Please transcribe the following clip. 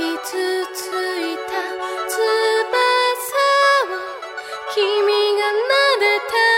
傷ついた翼を君が撫でた